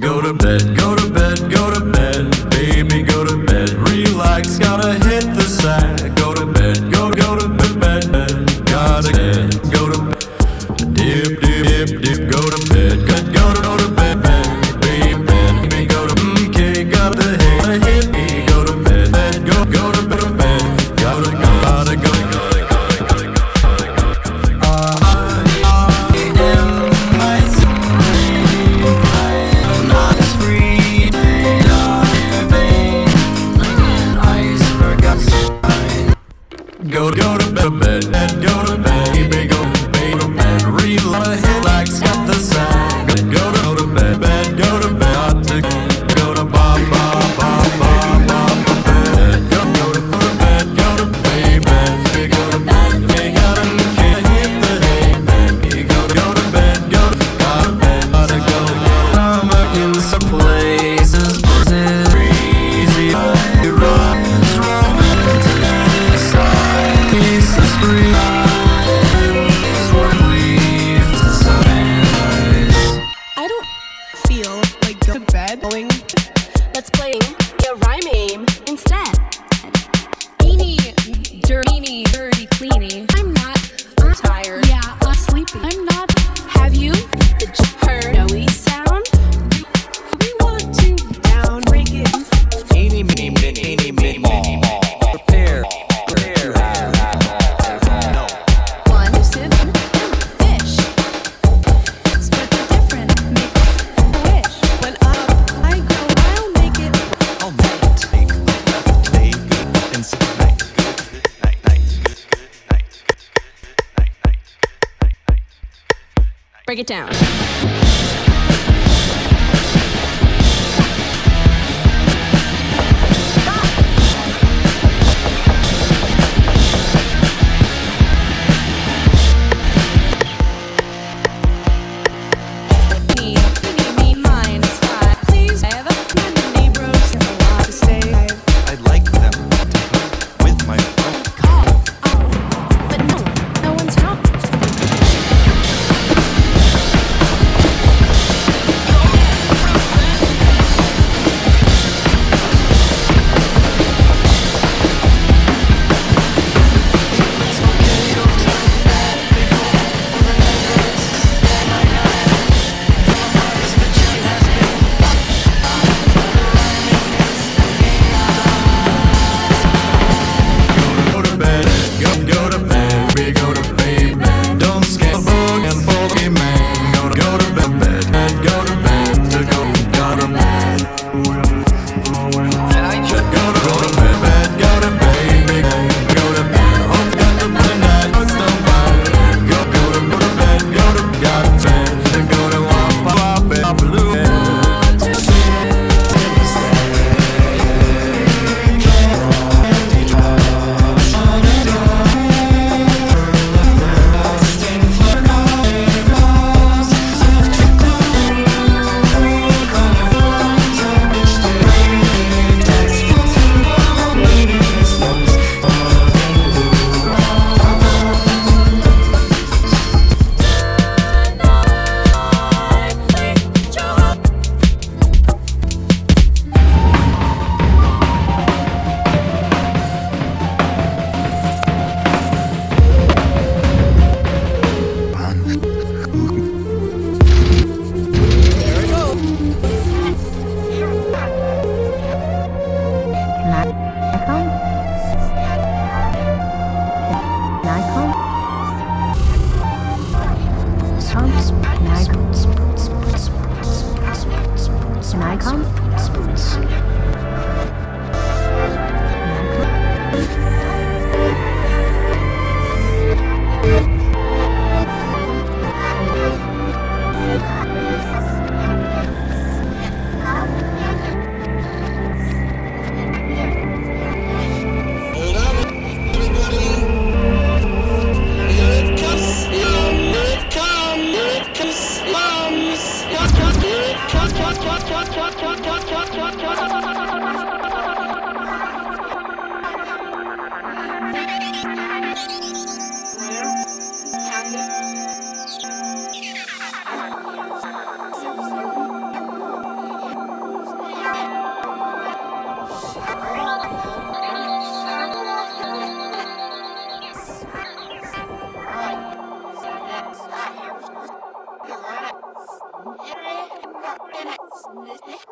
Go to bed, go to bed, go to bed, baby, go to bed. Relax, gotta hit the sack. Go to bed, go, go to bed. go to bed, bed and go to bed. Baby, go to bed, go to bed. Reload, relax, got the sound. Go to bed, bed, go to bed. your rhyme aim instead. Eeny, dirty, dirty, cleany. I'm not I'm tired. Yeah, I'm sleepy. I'm not. Have you? break it down. icon. Sounds an icon. An icon. Come.